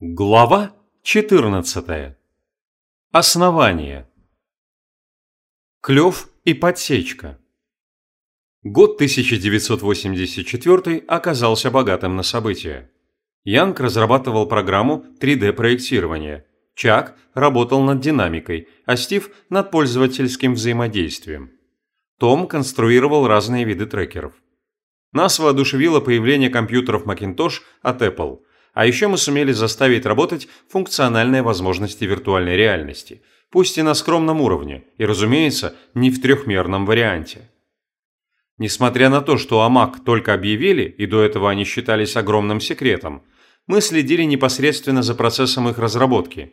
Глава 14. Основание. Клев и подсечка. Год 1984 оказался богатым на события. Янг разрабатывал программу 3D-проектирования, Чак работал над динамикой, а Стив – над пользовательским взаимодействием. Том конструировал разные виды трекеров. Нас воодушевило появление компьютеров Macintosh от Apple – а еще мы сумели заставить работать функциональные возможности виртуальной реальности, пусть и на скромном уровне, и, разумеется, не в трехмерном варианте. Несмотря на то, что Mac только объявили, и до этого они считались огромным секретом, мы следили непосредственно за процессом их разработки.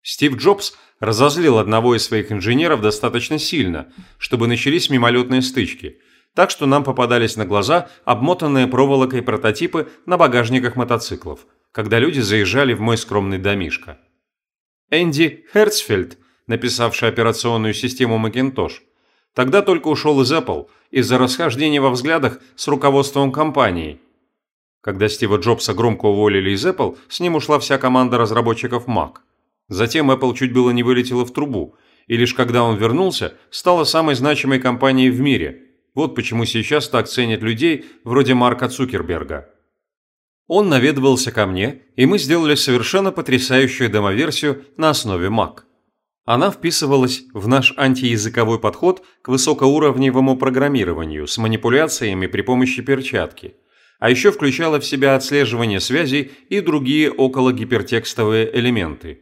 Стив Джобс разозлил одного из своих инженеров достаточно сильно, чтобы начались мимолетные стычки – так что нам попадались на глаза обмотанные проволокой прототипы на багажниках мотоциклов, когда люди заезжали в мой скромный домишко. Энди Херцфельд, написавший операционную систему Macintosh, тогда только ушел из Apple из-за расхождения во взглядах с руководством компании. Когда Стива Джобса громко уволили из Apple, с ним ушла вся команда разработчиков Mac. Затем Apple чуть было не вылетела в трубу, и лишь когда он вернулся, стала самой значимой компанией в мире – вот почему сейчас так ценят людей вроде Марка Цукерберга. Он наведывался ко мне, и мы сделали совершенно потрясающую демоверсию на основе Mac. Она вписывалась в наш антиязыковой подход к высокоуровневому программированию с манипуляциями при помощи перчатки, а еще включала в себя отслеживание связей и другие окологипертекстовые элементы.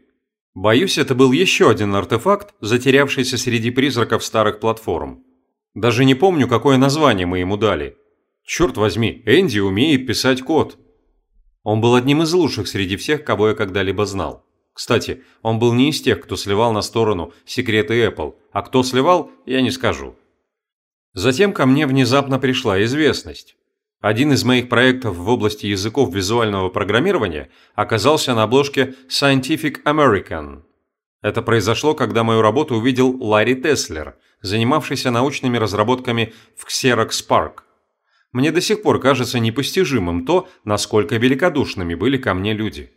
Боюсь, это был еще один артефакт, затерявшийся среди призраков старых платформ. Даже не помню, какое название мы ему дали. Черт возьми, Энди умеет писать код. Он был одним из лучших среди всех, кого я когда-либо знал. Кстати, он был не из тех, кто сливал на сторону секреты Apple, а кто сливал, я не скажу. Затем ко мне внезапно пришла известность. Один из моих проектов в области языков визуального программирования оказался на обложке Scientific American. Это произошло, когда мою работу увидел Ларри Теслер, занимавшийся научными разработками в Xerox Park. Мне до сих пор кажется непостижимым то, насколько великодушными были ко мне люди.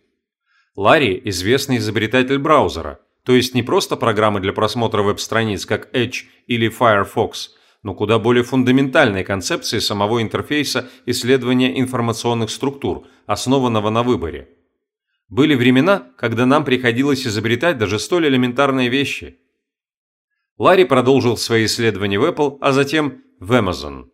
Ларри – известный изобретатель браузера, то есть не просто программы для просмотра веб-страниц, как Edge или Firefox, но куда более фундаментальной концепции самого интерфейса исследования информационных структур, основанного на выборе. Были времена, когда нам приходилось изобретать даже столь элементарные вещи – Ларри продолжил свои исследования в Apple, а затем в Amazon.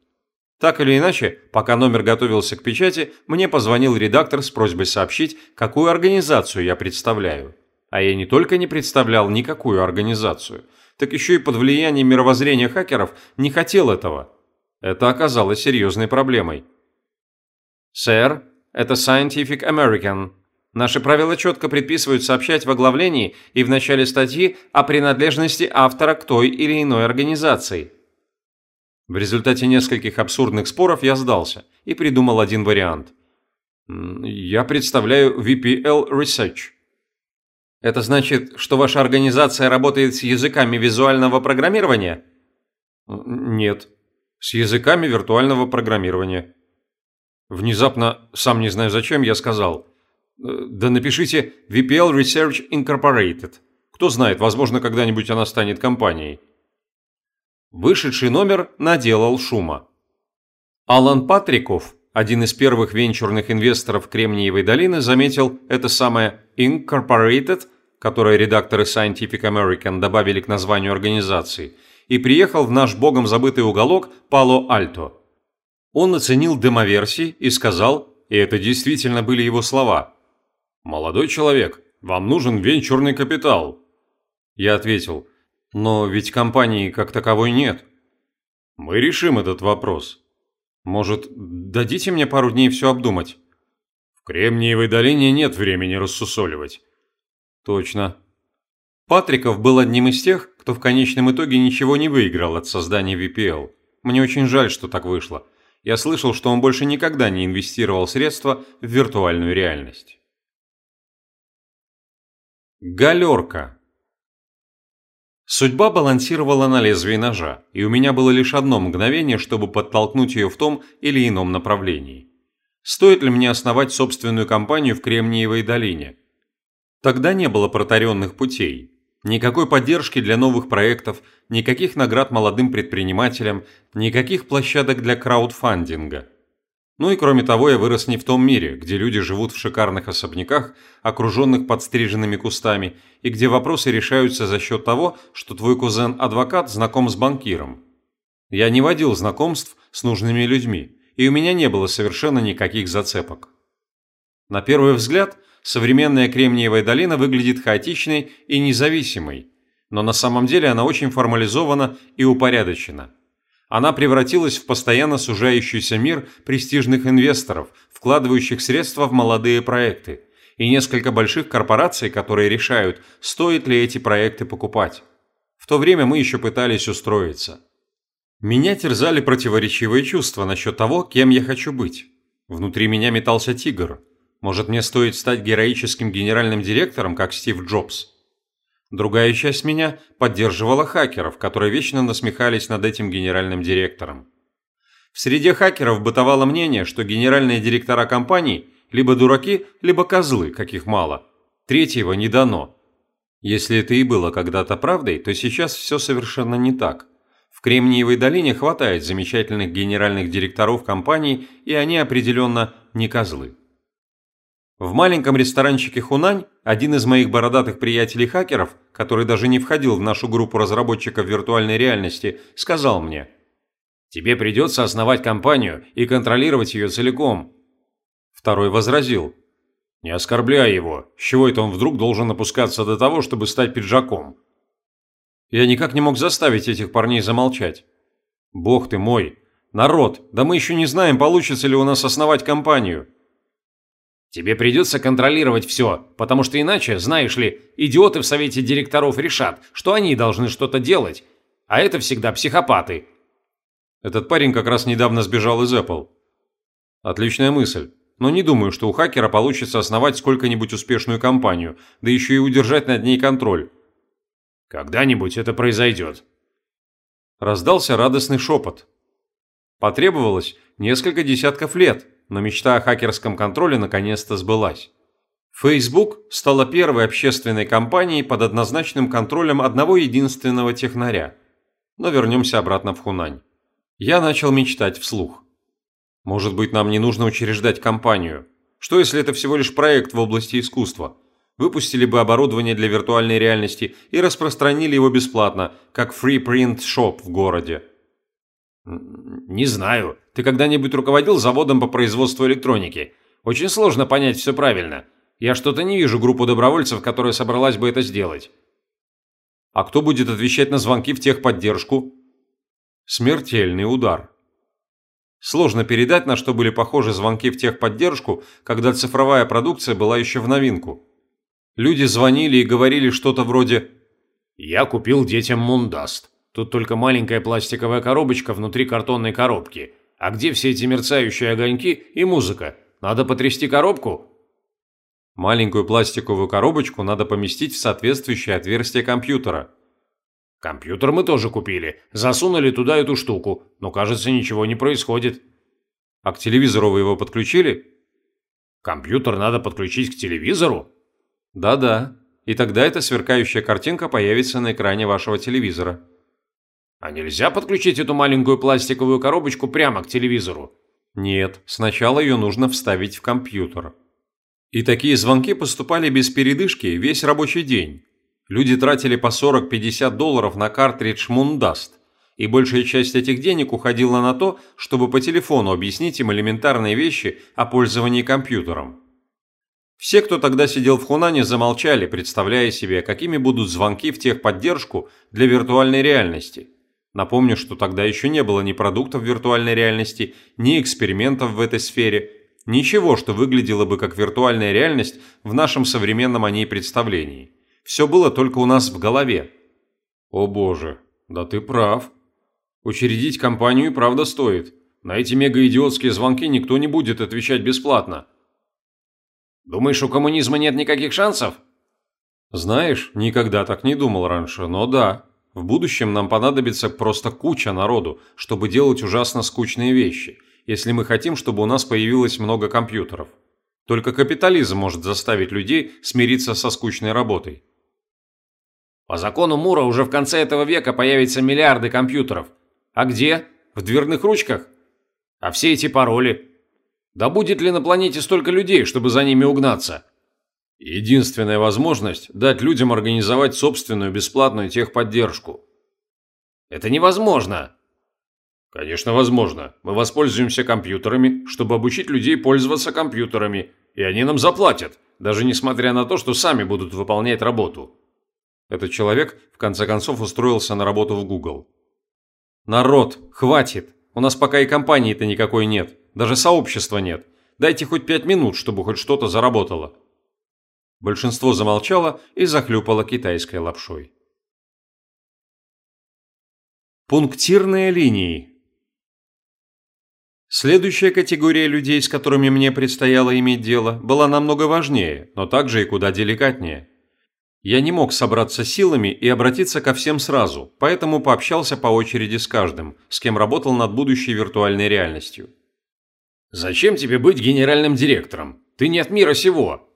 Так или иначе, пока номер готовился к печати, мне позвонил редактор с просьбой сообщить, какую организацию я представляю. А я не только не представлял никакую организацию, так еще и под влиянием мировоззрения хакеров не хотел этого. Это оказалось серьезной проблемой. «Сэр, это Scientific American», Наши правила четко предписывают сообщать в оглавлении и в начале статьи о принадлежности автора к той или иной организации. В результате нескольких абсурдных споров я сдался и придумал один вариант. Я представляю VPL Research. Это значит, что ваша организация работает с языками визуального программирования? Нет, с языками виртуального программирования. Внезапно, сам не знаю зачем, я сказал – Э, да напишите VPL Research Incorporated. Кто знает, возможно, когда-нибудь она станет компанией. Вышедший номер наделал шума. Алан Патриков, один из первых венчурных инвесторов Кремниевой долины, заметил это самое Incorporated, которое редакторы Scientific American добавили к названию организации, и приехал в наш богом забытый уголок Пало-Альто. Он оценил демоверсии и сказал, и это действительно были его слова – «Молодой человек, вам нужен венчурный капитал». Я ответил, «Но ведь компании как таковой нет». «Мы решим этот вопрос. Может, дадите мне пару дней все обдумать?» «В Кремниевой долине нет времени рассусоливать». «Точно». Патриков был одним из тех, кто в конечном итоге ничего не выиграл от создания VPL. Мне очень жаль, что так вышло. Я слышал, что он больше никогда не инвестировал средства в виртуальную реальность. Галерка. Судьба балансировала на лезвии ножа, и у меня было лишь одно мгновение, чтобы подтолкнуть ее в том или ином направлении. Стоит ли мне основать собственную компанию в Кремниевой долине? Тогда не было протаренных путей. Никакой поддержки для новых проектов, никаких наград молодым предпринимателям, никаких площадок для краудфандинга. Ну и кроме того, я вырос не в том мире, где люди живут в шикарных особняках, окруженных подстриженными кустами, и где вопросы решаются за счет того, что твой кузен-адвокат знаком с банкиром. Я не водил знакомств с нужными людьми, и у меня не было совершенно никаких зацепок. На первый взгляд, современная Кремниевая долина выглядит хаотичной и независимой, но на самом деле она очень формализована и упорядочена. Она превратилась в постоянно сужающийся мир престижных инвесторов, вкладывающих средства в молодые проекты, и несколько больших корпораций, которые решают, стоит ли эти проекты покупать. В то время мы еще пытались устроиться. Меня терзали противоречивые чувства насчет того, кем я хочу быть. Внутри меня метался тигр. Может, мне стоит стать героическим генеральным директором, как Стив Джобс? Другая часть меня поддерживала хакеров, которые вечно насмехались над этим генеральным директором. В среде хакеров бытовало мнение, что генеральные директора компаний либо дураки, либо козлы, каких мало. Третьего не дано. Если это и было когда-то правдой, то сейчас все совершенно не так. В Кремниевой долине хватает замечательных генеральных директоров компаний, и они определенно не козлы. В маленьком ресторанчике «Хунань» один из моих бородатых приятелей-хакеров, который даже не входил в нашу группу разработчиков виртуальной реальности, сказал мне «Тебе придется основать компанию и контролировать ее целиком». Второй возразил «Не оскорбляй его, с чего это он вдруг должен опускаться до того, чтобы стать пиджаком?» Я никак не мог заставить этих парней замолчать. «Бог ты мой! Народ, да мы еще не знаем, получится ли у нас основать компанию!» Тебе придется контролировать все, потому что иначе, знаешь ли, идиоты в совете директоров решат, что они должны что-то делать, а это всегда психопаты. Этот парень как раз недавно сбежал из Apple. Отличная мысль, но не думаю, что у хакера получится основать сколько-нибудь успешную компанию, да еще и удержать над ней контроль. Когда-нибудь это произойдет. Раздался радостный шепот. Потребовалось несколько десятков лет – но мечта о хакерском контроле наконец-то сбылась. Facebook стала первой общественной компанией под однозначным контролем одного единственного технаря. Но вернемся обратно в Хунань. Я начал мечтать вслух. Может быть, нам не нужно учреждать компанию? Что если это всего лишь проект в области искусства? Выпустили бы оборудование для виртуальной реальности и распространили его бесплатно, как Free Print Shop в городе. «Не знаю. Ты когда-нибудь руководил заводом по производству электроники? Очень сложно понять все правильно. Я что-то не вижу группу добровольцев, которая собралась бы это сделать». «А кто будет отвечать на звонки в техподдержку?» «Смертельный удар». Сложно передать, на что были похожи звонки в техподдержку, когда цифровая продукция была еще в новинку. Люди звонили и говорили что-то вроде «Я купил детям Мундаст». Тут только маленькая пластиковая коробочка внутри картонной коробки. А где все эти мерцающие огоньки и музыка? Надо потрясти коробку?» Маленькую пластиковую коробочку надо поместить в соответствующее отверстие компьютера. «Компьютер мы тоже купили. Засунули туда эту штуку, но, кажется, ничего не происходит». «А к телевизору вы его подключили?» «Компьютер надо подключить к телевизору?» «Да-да. И тогда эта сверкающая картинка появится на экране вашего телевизора». А нельзя подключить эту маленькую пластиковую коробочку прямо к телевизору? Нет, сначала ее нужно вставить в компьютер. И такие звонки поступали без передышки весь рабочий день. Люди тратили по 40-50 долларов на картридж Мундаст, и большая часть этих денег уходила на то, чтобы по телефону объяснить им элементарные вещи о пользовании компьютером. Все, кто тогда сидел в Хунане, замолчали, представляя себе, какими будут звонки в техподдержку для виртуальной реальности – Напомню, что тогда еще не было ни продуктов виртуальной реальности, ни экспериментов в этой сфере, ничего, что выглядело бы как виртуальная реальность в нашем современном о ней представлении. Все было только у нас в голове. О боже, да ты прав. Учредить компанию и правда стоит. На эти мегаидиотские звонки никто не будет отвечать бесплатно. Думаешь, у коммунизма нет никаких шансов? Знаешь, никогда так не думал раньше, но да. В будущем нам понадобится просто куча народу, чтобы делать ужасно скучные вещи, если мы хотим, чтобы у нас появилось много компьютеров. Только капитализм может заставить людей смириться со скучной работой. По закону Мура уже в конце этого века появятся миллиарды компьютеров. А где? В дверных ручках? А все эти пароли? Да будет ли на планете столько людей, чтобы за ними угнаться? Единственная возможность – дать людям организовать собственную бесплатную техподдержку. Это невозможно. Конечно, возможно. Мы воспользуемся компьютерами, чтобы обучить людей пользоваться компьютерами, и они нам заплатят, даже несмотря на то, что сами будут выполнять работу. Этот человек, в конце концов, устроился на работу в Google. «Народ, хватит! У нас пока и компании-то никакой нет, даже сообщества нет. Дайте хоть пять минут, чтобы хоть что-то заработало». Большинство замолчало и захлюпало китайской лапшой. Пунктирные линии Следующая категория людей, с которыми мне предстояло иметь дело, была намного важнее, но также и куда деликатнее – я не мог собраться силами и обратиться ко всем сразу, поэтому пообщался по очереди с каждым, с кем работал над будущей виртуальной реальностью. «Зачем тебе быть генеральным директором? Ты не от мира сего!»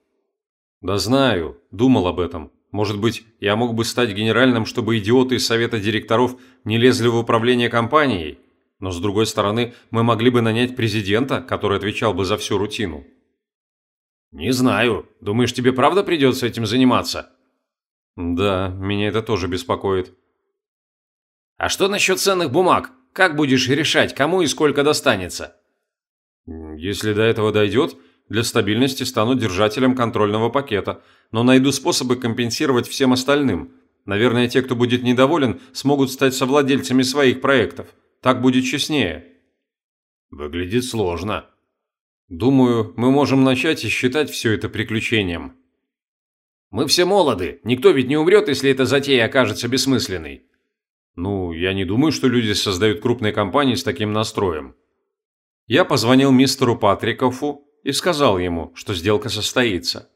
«Да знаю, думал об этом. Может быть, я мог бы стать генеральным, чтобы идиоты из совета директоров не лезли в управление компанией? Но с другой стороны, мы могли бы нанять президента, который отвечал бы за всю рутину». «Не знаю. Думаешь, тебе правда придется этим заниматься?» Да, меня это тоже беспокоит. А что насчет ценных бумаг? Как будешь решать, кому и сколько достанется? Если до этого дойдет, для стабильности стану держателем контрольного пакета, но найду способы компенсировать всем остальным. Наверное, те, кто будет недоволен, смогут стать совладельцами своих проектов. Так будет честнее. Выглядит сложно. Думаю, мы можем начать и считать все это приключением. Мы все молоды. Никто ведь не умрет, если эта затея окажется бессмысленной. Ну, я не думаю, что люди создают крупные компании с таким настроем. Я позвонил мистеру Патрикову и сказал ему, что сделка состоится.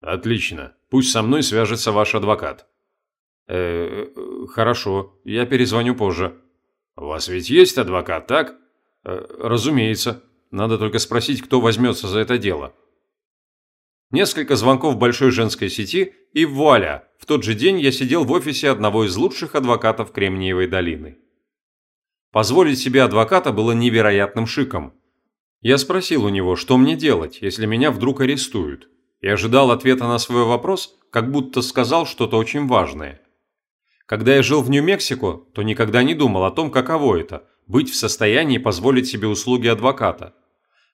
Отлично. Пусть со мной свяжется ваш адвокат. Э, -э хорошо. Я перезвоню позже. У вас ведь есть адвокат, так? Э, разумеется. Надо только спросить, кто возьмется за это дело. Несколько звонков большой женской сети, и вуаля, в тот же день я сидел в офисе одного из лучших адвокатов Кремниевой долины. Позволить себе адвоката было невероятным шиком. Я спросил у него, что мне делать, если меня вдруг арестуют, и ожидал ответа на свой вопрос, как будто сказал что-то очень важное. Когда я жил в Нью-Мексико, то никогда не думал о том, каково это – быть в состоянии позволить себе услуги адвоката.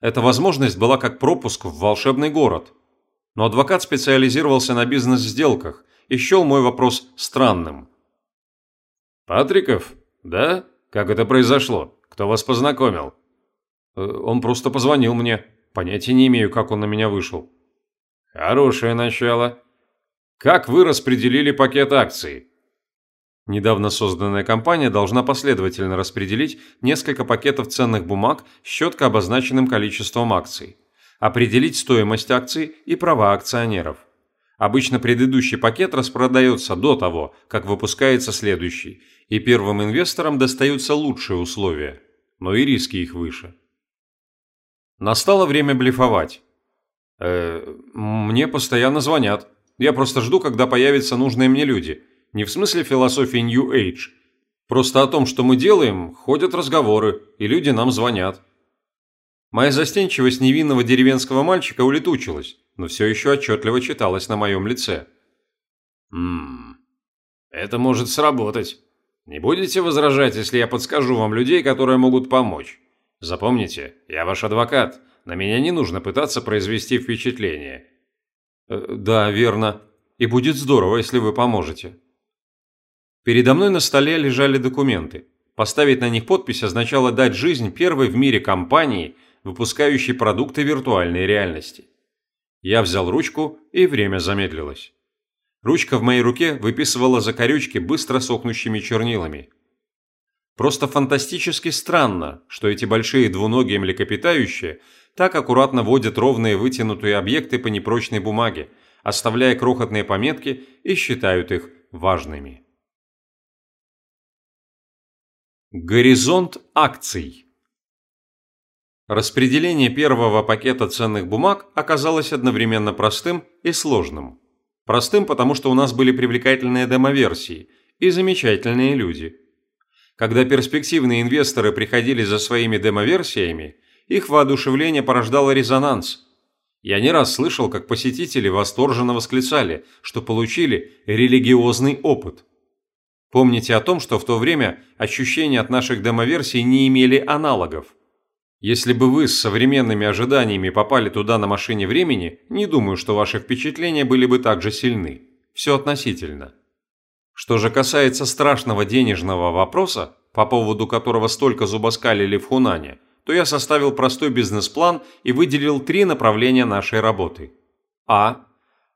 Эта возможность была как пропуск в волшебный город – но адвокат специализировался на бизнес-сделках и счел мой вопрос странным. «Патриков? Да? Как это произошло? Кто вас познакомил?» «Э, «Он просто позвонил мне. Понятия не имею, как он на меня вышел». «Хорошее начало. Как вы распределили пакет акций?» Недавно созданная компания должна последовательно распределить несколько пакетов ценных бумаг с четко обозначенным количеством акций определить стоимость акций и права акционеров. Обычно предыдущий пакет распродается до того, как выпускается следующий, и первым инвесторам достаются лучшие условия, но и риски их выше. Настало время блефовать. Э, мне постоянно звонят. Я просто жду, когда появятся нужные мне люди. Не в смысле философии New Age. Просто о том, что мы делаем, ходят разговоры, и люди нам звонят. Моя застенчивость невинного деревенского мальчика улетучилась, но все еще отчетливо читалась на моем лице. «Ммм, это может сработать. Не будете возражать, если я подскажу вам людей, которые могут помочь? Запомните, я ваш адвокат, на меня не нужно пытаться произвести впечатление». Э, «Да, верно. И будет здорово, если вы поможете». Передо мной на столе лежали документы. Поставить на них подпись означало дать жизнь первой в мире компании – выпускающий продукты виртуальной реальности. Я взял ручку, и время замедлилось. Ручка в моей руке выписывала закорючки быстро сохнущими чернилами. Просто фантастически странно, что эти большие двуногие млекопитающие так аккуратно водят ровные вытянутые объекты по непрочной бумаге, оставляя крохотные пометки и считают их важными. Горизонт акций Распределение первого пакета ценных бумаг оказалось одновременно простым и сложным. Простым, потому что у нас были привлекательные демоверсии и замечательные люди. Когда перспективные инвесторы приходили за своими демоверсиями, их воодушевление порождало резонанс. Я не раз слышал, как посетители восторженно восклицали, что получили религиозный опыт. Помните о том, что в то время ощущения от наших демоверсий не имели аналогов. Если бы вы с современными ожиданиями попали туда на машине времени, не думаю, что ваши впечатления были бы так же сильны. Все относительно. Что же касается страшного денежного вопроса, по поводу которого столько зубоскалили в Хунане, то я составил простой бизнес-план и выделил три направления нашей работы. А.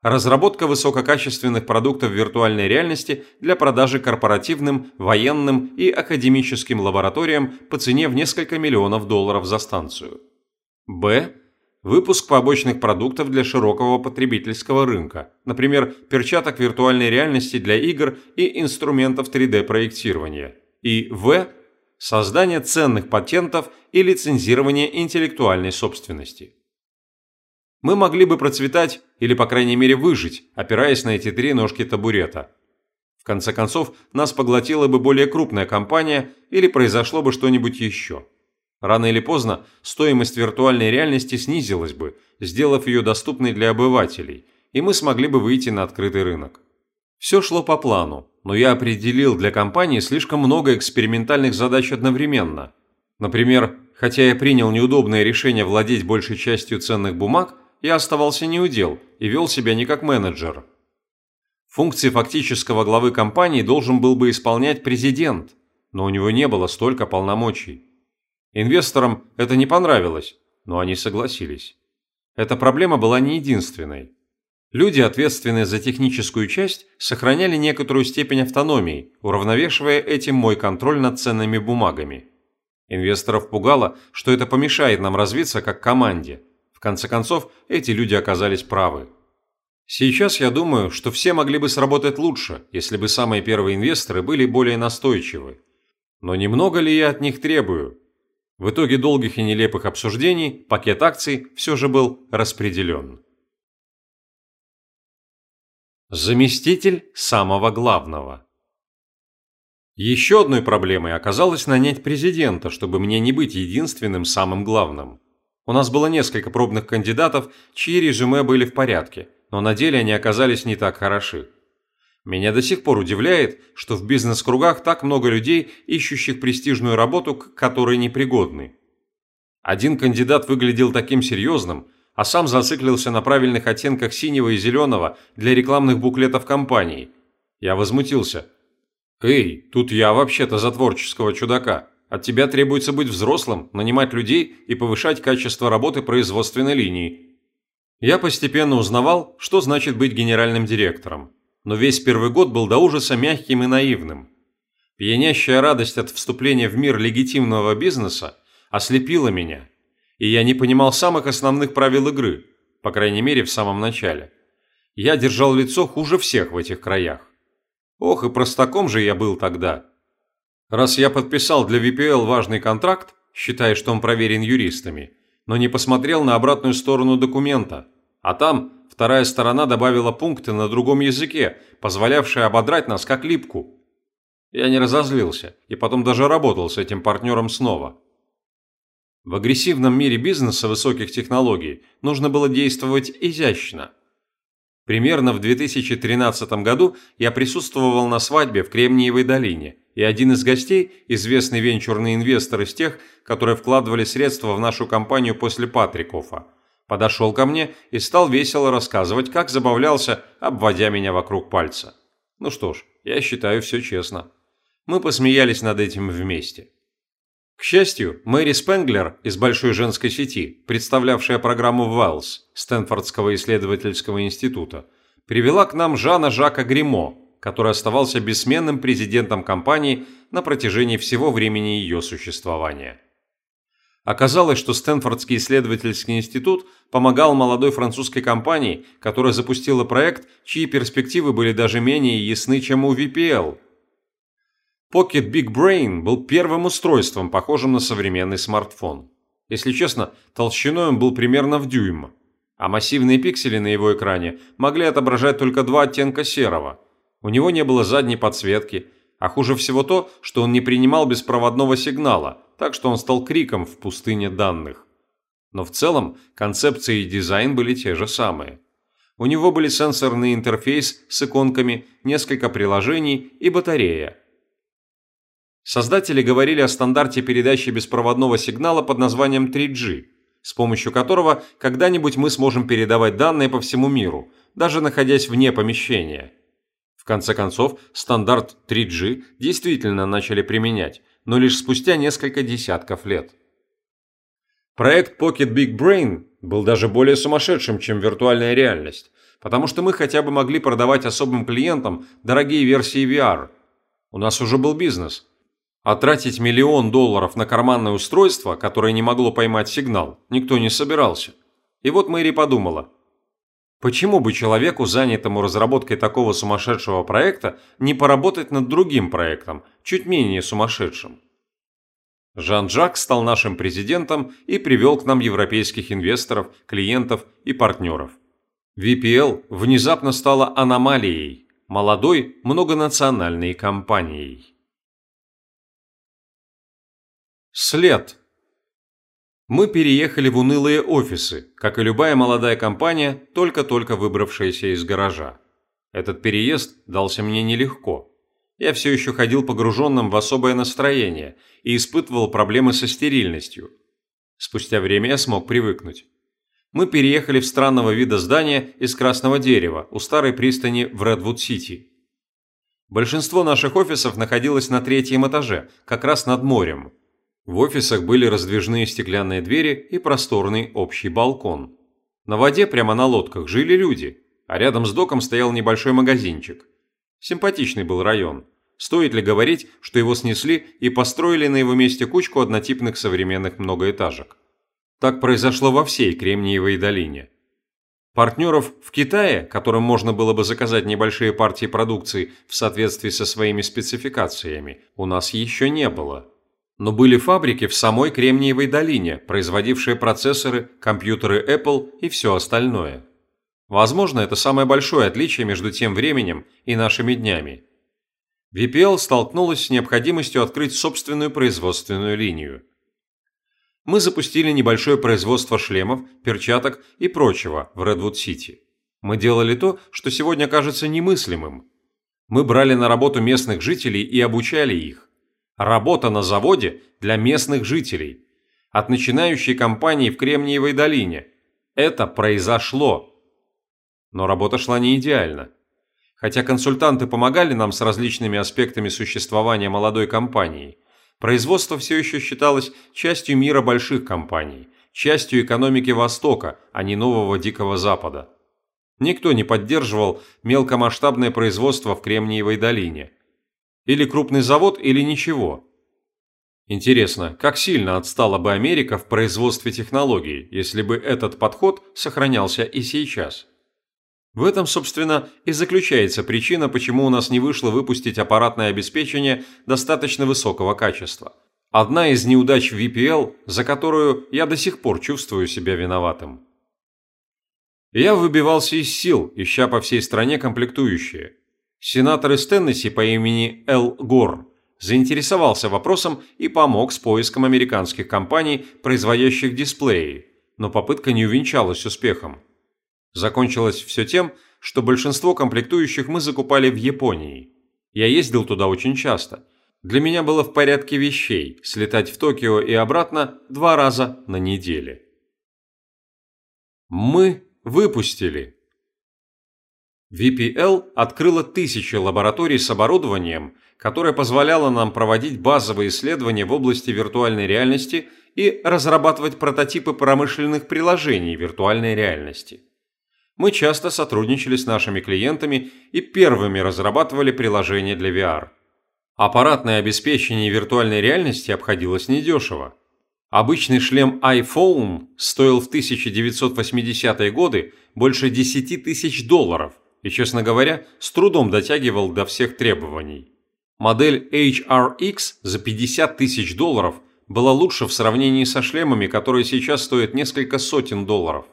Разработка высококачественных продуктов виртуальной реальности для продажи корпоративным, военным и академическим лабораториям по цене в несколько миллионов долларов за станцию. Б. Выпуск побочных продуктов для широкого потребительского рынка, например, перчаток виртуальной реальности для игр и инструментов 3D-проектирования. И В. Создание ценных патентов и лицензирование интеллектуальной собственности мы могли бы процветать или, по крайней мере, выжить, опираясь на эти три ножки табурета. В конце концов, нас поглотила бы более крупная компания или произошло бы что-нибудь еще. Рано или поздно стоимость виртуальной реальности снизилась бы, сделав ее доступной для обывателей, и мы смогли бы выйти на открытый рынок. Все шло по плану, но я определил для компании слишком много экспериментальных задач одновременно. Например, хотя я принял неудобное решение владеть большей частью ценных бумаг, я оставался неудел и вел себя не как менеджер. Функции фактического главы компании должен был бы исполнять президент, но у него не было столько полномочий. Инвесторам это не понравилось, но они согласились. Эта проблема была не единственной. Люди, ответственные за техническую часть, сохраняли некоторую степень автономии, уравновешивая этим мой контроль над ценными бумагами. Инвесторов пугало, что это помешает нам развиться как команде – в конце концов, эти люди оказались правы. Сейчас я думаю, что все могли бы сработать лучше, если бы самые первые инвесторы были более настойчивы. Но немного ли я от них требую? В итоге долгих и нелепых обсуждений пакет акций все же был распределен. Заместитель самого главного. Еще одной проблемой оказалось нанять президента, чтобы мне не быть единственным самым главным. У нас было несколько пробных кандидатов, чьи резюме были в порядке, но на деле они оказались не так хороши. Меня до сих пор удивляет, что в бизнес-кругах так много людей, ищущих престижную работу, к которой непригодны. Один кандидат выглядел таким серьезным, а сам зациклился на правильных оттенках синего и зеленого для рекламных буклетов компании. Я возмутился. «Эй, тут я вообще-то за творческого чудака. От тебя требуется быть взрослым, нанимать людей и повышать качество работы производственной линии. Я постепенно узнавал, что значит быть генеральным директором. Но весь первый год был до ужаса мягким и наивным. Пьянящая радость от вступления в мир легитимного бизнеса ослепила меня, и я не понимал самых основных правил игры, по крайней мере в самом начале. Я держал лицо хуже всех в этих краях. Ох, и простаком же я был тогда. Раз я подписал для VPL важный контракт, считая, что он проверен юристами, но не посмотрел на обратную сторону документа, а там вторая сторона добавила пункты на другом языке, позволявшие ободрать нас как липку. Я не разозлился и потом даже работал с этим партнером снова. В агрессивном мире бизнеса высоких технологий нужно было действовать изящно. Примерно в 2013 году я присутствовал на свадьбе в Кремниевой долине – и один из гостей, известный венчурный инвестор из тех, которые вкладывали средства в нашу компанию после Патрикофа, подошел ко мне и стал весело рассказывать, как забавлялся, обводя меня вокруг пальца. Ну что ж, я считаю все честно. Мы посмеялись над этим вместе. К счастью, Мэри Спенглер из большой женской сети, представлявшая программу Wells Стэнфордского исследовательского института, привела к нам Жана Жака Гримо, который оставался бессменным президентом компании на протяжении всего времени ее существования. Оказалось, что Стэнфордский исследовательский институт помогал молодой французской компании, которая запустила проект, чьи перспективы были даже менее ясны, чем у VPL. Pocket Big Brain был первым устройством, похожим на современный смартфон. Если честно, толщиной он был примерно в дюйм, а массивные пиксели на его экране могли отображать только два оттенка серого. У него не было задней подсветки, а хуже всего то, что он не принимал беспроводного сигнала, так что он стал криком в пустыне данных. Но в целом концепция и дизайн были те же самые. У него были сенсорный интерфейс с иконками, несколько приложений и батарея. Создатели говорили о стандарте передачи беспроводного сигнала под названием 3G, с помощью которого когда-нибудь мы сможем передавать данные по всему миру, даже находясь вне помещения. В конце концов, стандарт 3G действительно начали применять, но лишь спустя несколько десятков лет. Проект Pocket Big Brain был даже более сумасшедшим, чем виртуальная реальность, потому что мы хотя бы могли продавать особым клиентам дорогие версии VR. У нас уже был бизнес. А тратить миллион долларов на карманное устройство, которое не могло поймать сигнал, никто не собирался. И вот Мэри подумала, почему бы человеку, занятому разработкой такого сумасшедшего проекта, не поработать над другим проектом, чуть менее сумасшедшим? Жан-Жак стал нашим президентом и привел к нам европейских инвесторов, клиентов и партнеров. VPL внезапно стала аномалией, молодой многонациональной компанией. След. Мы переехали в унылые офисы, как и любая молодая компания, только-только выбравшаяся из гаража. Этот переезд дался мне нелегко я все еще ходил погруженным в особое настроение и испытывал проблемы со стерильностью. Спустя время я смог привыкнуть. Мы переехали в странного вида здание из красного дерева у старой пристани в Редвуд-Сити. Большинство наших офисов находилось на третьем этаже, как раз над морем. В офисах были раздвижные стеклянные двери и просторный общий балкон. На воде прямо на лодках жили люди, а рядом с доком стоял небольшой магазинчик. Симпатичный был район. Стоит ли говорить, что его снесли и построили на его месте кучку однотипных современных многоэтажек? Так произошло во всей Кремниевой долине. Партнеров в Китае, которым можно было бы заказать небольшие партии продукции в соответствии со своими спецификациями, у нас еще не было. Но были фабрики в самой Кремниевой долине, производившие процессоры, компьютеры Apple и все остальное. Возможно, это самое большое отличие между тем временем и нашими днями. VPL столкнулась с необходимостью открыть собственную производственную линию. Мы запустили небольшое производство шлемов, перчаток и прочего в Редвуд-Сити. Мы делали то, что сегодня кажется немыслимым. Мы брали на работу местных жителей и обучали их. Работа на заводе для местных жителей. От начинающей компании в Кремниевой долине. Это произошло. Но работа шла не идеально. Хотя консультанты помогали нам с различными аспектами существования молодой компании, производство все еще считалось частью мира больших компаний, частью экономики Востока, а не нового Дикого Запада. Никто не поддерживал мелкомасштабное производство в Кремниевой долине. Или крупный завод, или ничего. Интересно, как сильно отстала бы Америка в производстве технологий, если бы этот подход сохранялся и сейчас? В этом, собственно, и заключается причина, почему у нас не вышло выпустить аппаратное обеспечение достаточно высокого качества. Одна из неудач VPL, за которую я до сих пор чувствую себя виноватым. Я выбивался из сил, ища по всей стране комплектующие. Сенатор из Теннесси по имени Эл Гор заинтересовался вопросом и помог с поиском американских компаний, производящих дисплеи, но попытка не увенчалась успехом. Закончилось все тем, что большинство комплектующих мы закупали в Японии. Я ездил туда очень часто. Для меня было в порядке вещей слетать в Токио и обратно два раза на неделе. Мы выпустили. VPL открыла тысячи лабораторий с оборудованием, которое позволяло нам проводить базовые исследования в области виртуальной реальности и разрабатывать прототипы промышленных приложений виртуальной реальности мы часто сотрудничали с нашими клиентами и первыми разрабатывали приложения для VR. Аппаратное обеспечение виртуальной реальности обходилось недешево. Обычный шлем iPhone стоил в 1980-е годы больше 10 тысяч долларов и, честно говоря, с трудом дотягивал до всех требований. Модель HRX за 50 тысяч долларов была лучше в сравнении со шлемами, которые сейчас стоят несколько сотен долларов.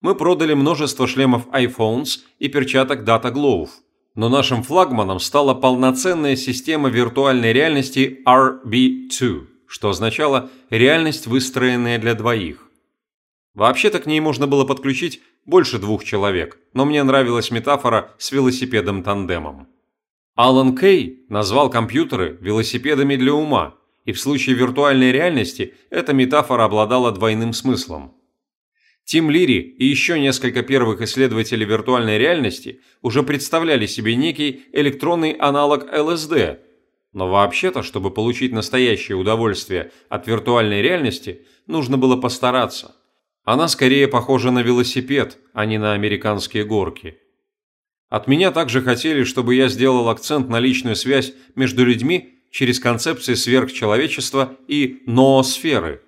Мы продали множество шлемов iPhones и перчаток Data Glove, но нашим флагманом стала полноценная система виртуальной реальности RB2, что означало «реальность, выстроенная для двоих». Вообще-то к ней можно было подключить больше двух человек, но мне нравилась метафора с велосипедом-тандемом. Алан Кей назвал компьютеры велосипедами для ума, и в случае виртуальной реальности эта метафора обладала двойным смыслом. Тим Лири и еще несколько первых исследователей виртуальной реальности уже представляли себе некий электронный аналог ЛСД, но вообще-то, чтобы получить настоящее удовольствие от виртуальной реальности, нужно было постараться. Она скорее похожа на велосипед, а не на американские горки. От меня также хотели, чтобы я сделал акцент на личную связь между людьми через концепции сверхчеловечества и ноосферы.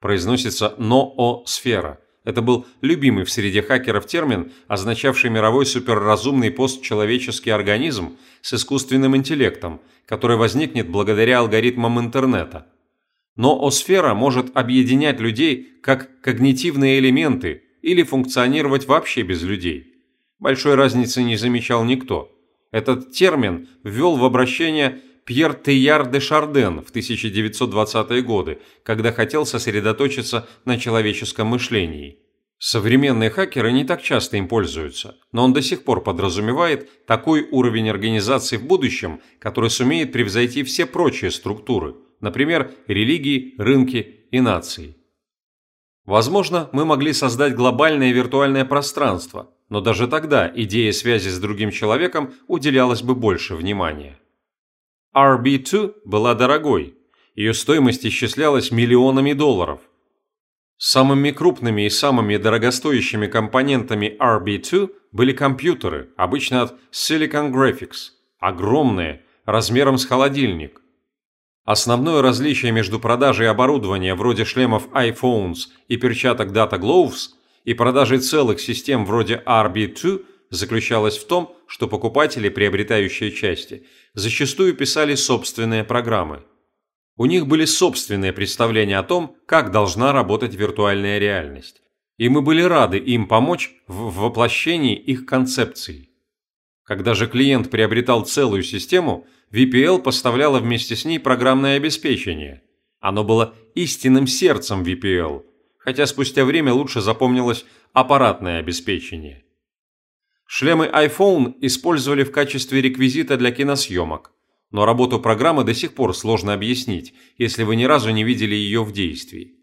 Произносится ноосфера. Это был любимый в среде хакеров термин, означавший мировой суперразумный постчеловеческий организм с искусственным интеллектом, который возникнет благодаря алгоритмам интернета. Но осфера может объединять людей как когнитивные элементы или функционировать вообще без людей. Большой разницы не замечал никто. Этот термин ввел в обращение Пьер Тейяр де Шарден в 1920-е годы, когда хотел сосредоточиться на человеческом мышлении. Современные хакеры не так часто им пользуются, но он до сих пор подразумевает такой уровень организации в будущем, который сумеет превзойти все прочие структуры – например, религии, рынки и нации. Возможно, мы могли создать глобальное виртуальное пространство, но даже тогда идея связи с другим человеком уделялась бы больше внимания. RB2 была дорогой, ее стоимость исчислялась миллионами долларов. Самыми крупными и самыми дорогостоящими компонентами RB2 были компьютеры, обычно от Silicon Graphics, огромные, размером с холодильник. Основное различие между продажей оборудования вроде шлемов iPhones и перчаток Data Gloves и продажей целых систем вроде RB2 заключалось в том, что покупатели, приобретающие части, зачастую писали собственные программы. У них были собственные представления о том, как должна работать виртуальная реальность, и мы были рады им помочь в воплощении их концепций. Когда же клиент приобретал целую систему – VPL поставляла вместе с ней программное обеспечение. Оно было истинным сердцем VPL, хотя спустя время лучше запомнилось аппаратное обеспечение. Шлемы iPhone использовали в качестве реквизита для киносъемок, но работу программы до сих пор сложно объяснить, если вы ни разу не видели ее в действии.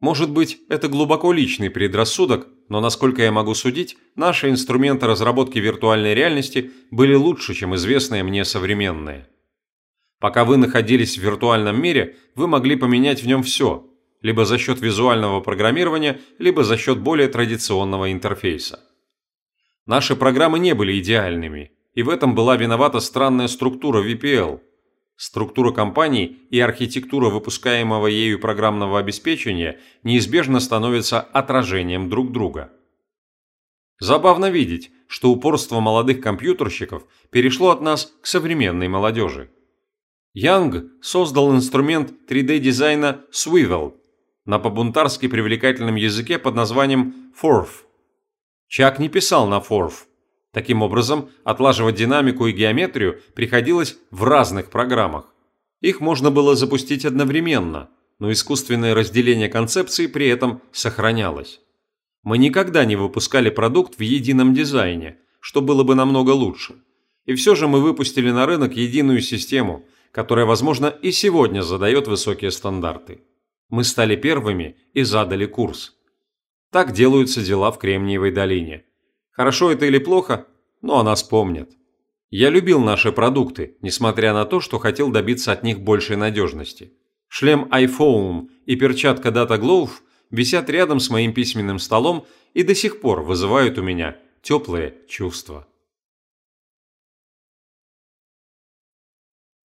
Может быть, это глубоко личный предрассудок, но насколько я могу судить, наши инструменты разработки виртуальной реальности были лучше, чем известные мне современные. Пока вы находились в виртуальном мире, вы могли поменять в нем все, либо за счет визуального программирования, либо за счет более традиционного интерфейса. Наши программы не были идеальными, и в этом была виновата странная структура VPL – Структура компании и архитектура выпускаемого ею программного обеспечения неизбежно становятся отражением друг друга. Забавно видеть, что упорство молодых компьютерщиков перешло от нас к современной молодежи. Янг создал инструмент 3D-дизайна Swivel на побунтарски привлекательном языке под названием Forth. Чак не писал на Forth, Таким образом, отлаживать динамику и геометрию приходилось в разных программах. Их можно было запустить одновременно, но искусственное разделение концепции при этом сохранялось. Мы никогда не выпускали продукт в едином дизайне, что было бы намного лучше. И все же мы выпустили на рынок единую систему, которая, возможно, и сегодня задает высокие стандарты. Мы стали первыми и задали курс. Так делаются дела в Кремниевой долине. Хорошо это или плохо, но о нас помнят. Я любил наши продукты, несмотря на то, что хотел добиться от них большей надежности. Шлем iPhone и перчатка Data Glove висят рядом с моим письменным столом и до сих пор вызывают у меня теплые чувства.